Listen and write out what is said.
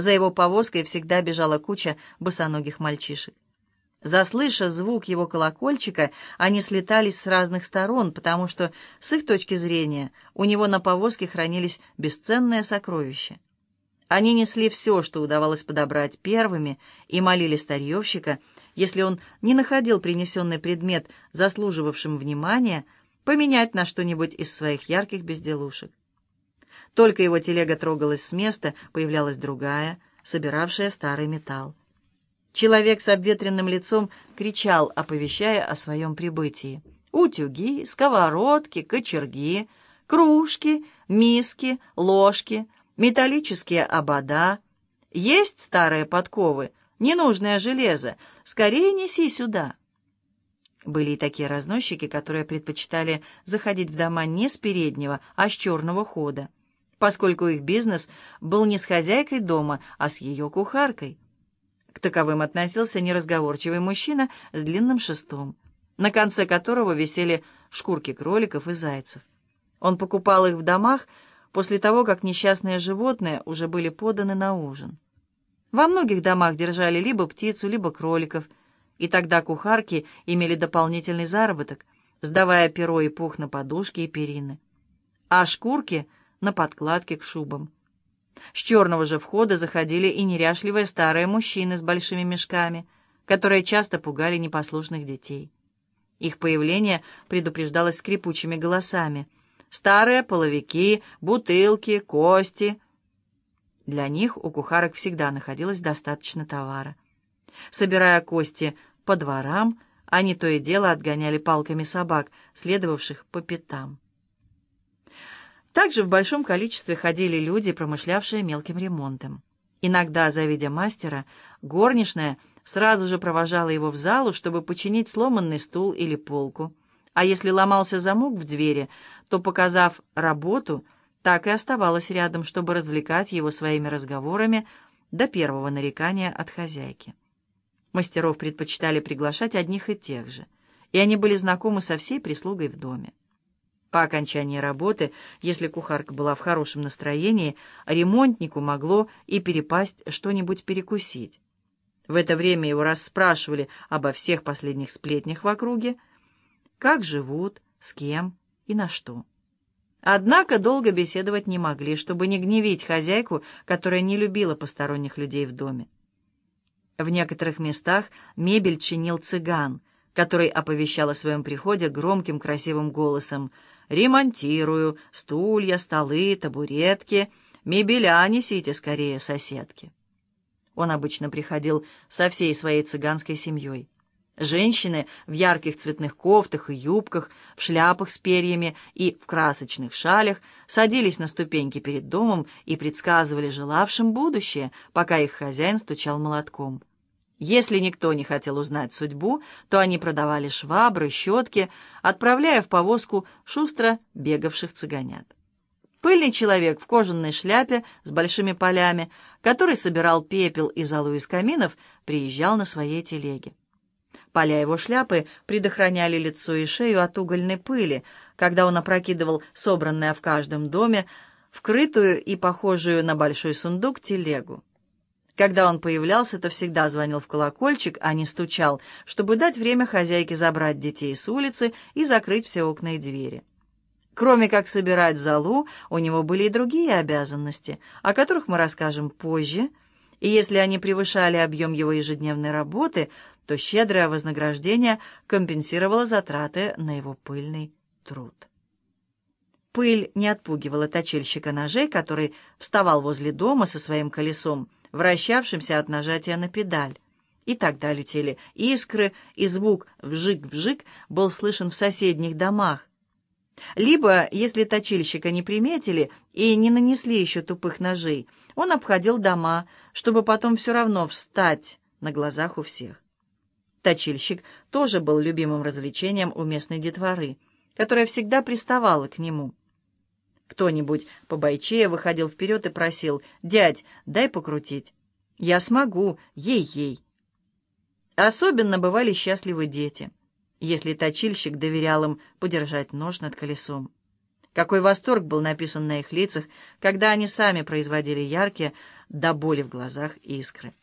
За его повозкой всегда бежала куча босоногих мальчишек. Заслыша звук его колокольчика, они слетались с разных сторон, потому что, с их точки зрения, у него на повозке хранились бесценные сокровища. Они несли все, что удавалось подобрать первыми, и молили старьевщика, если он не находил принесенный предмет, заслуживавшим внимания, поменять на что-нибудь из своих ярких безделушек. Только его телега трогалась с места, появлялась другая, собиравшая старый металл. Человек с обветренным лицом кричал, оповещая о своем прибытии. Утюги, сковородки, кочерги, кружки, миски, ложки, металлические обода. Есть старые подковы, ненужное железо. Скорее неси сюда. Были и такие разносчики, которые предпочитали заходить в дома не с переднего, а с черного хода, поскольку их бизнес был не с хозяйкой дома, а с ее кухаркой. К таковым относился неразговорчивый мужчина с длинным шестом, на конце которого висели шкурки кроликов и зайцев. Он покупал их в домах после того, как несчастные животные уже были поданы на ужин. Во многих домах держали либо птицу, либо кроликов, и тогда кухарки имели дополнительный заработок, сдавая перо и пух на подушки и перины, а шкурки — на подкладке к шубам. С черного же входа заходили и неряшливые старые мужчины с большими мешками, которые часто пугали непослушных детей. Их появление предупреждалось скрипучими голосами. Старые половики, бутылки, кости. Для них у кухарок всегда находилось достаточно товара. Собирая кости по дворам, они то и дело отгоняли палками собак, следовавших по пятам. Также в большом количестве ходили люди, промышлявшие мелким ремонтом. Иногда, завидя мастера, горничная сразу же провожала его в залу, чтобы починить сломанный стул или полку. А если ломался замок в двери, то, показав работу, так и оставалась рядом, чтобы развлекать его своими разговорами до первого нарекания от хозяйки. Мастеров предпочитали приглашать одних и тех же, и они были знакомы со всей прислугой в доме. По окончании работы, если кухарка была в хорошем настроении, ремонтнику могло и перепасть что-нибудь перекусить. В это время его расспрашивали обо всех последних сплетнях в округе, как живут, с кем и на что. Однако долго беседовать не могли, чтобы не гневить хозяйку, которая не любила посторонних людей в доме. В некоторых местах мебель чинил цыган, который оповещал о своем приходе громким красивым голосом — Ремонтирую. Стулья, столы, табуретки. Мебеля несите скорее, соседки. Он обычно приходил со всей своей цыганской семьей. Женщины в ярких цветных кофтах и юбках, в шляпах с перьями и в красочных шалях садились на ступеньки перед домом и предсказывали желавшим будущее, пока их хозяин стучал молотком. Если никто не хотел узнать судьбу, то они продавали швабры, щетки, отправляя в повозку шустро бегавших цыганят. Пыльный человек в кожаной шляпе с большими полями, который собирал пепел и золу из каминов, приезжал на своей телеге. Поля его шляпы предохраняли лицо и шею от угольной пыли, когда он опрокидывал собранное в каждом доме вкрытую и похожую на большой сундук телегу. Когда он появлялся, то всегда звонил в колокольчик, а не стучал, чтобы дать время хозяйке забрать детей с улицы и закрыть все окна и двери. Кроме как собирать залу, у него были и другие обязанности, о которых мы расскажем позже, и если они превышали объем его ежедневной работы, то щедрое вознаграждение компенсировало затраты на его пыльный труд. Пыль не отпугивала точильщика ножей, который вставал возле дома со своим колесом, вращавшимся от нажатия на педаль. И тогда летели искры, и звук «вжик-вжик» был слышен в соседних домах. Либо, если точильщика не приметили и не нанесли еще тупых ножей, он обходил дома, чтобы потом все равно встать на глазах у всех. Точильщик тоже был любимым развлечением у местной детворы, которая всегда приставала к нему. Кто-нибудь побойчее выходил вперед и просил, «Дядь, дай покрутить». «Я смогу, ей-ей». Особенно бывали счастливы дети, если точильщик доверял им подержать нож над колесом. Какой восторг был написан на их лицах, когда они сами производили яркие, до боли в глазах искры.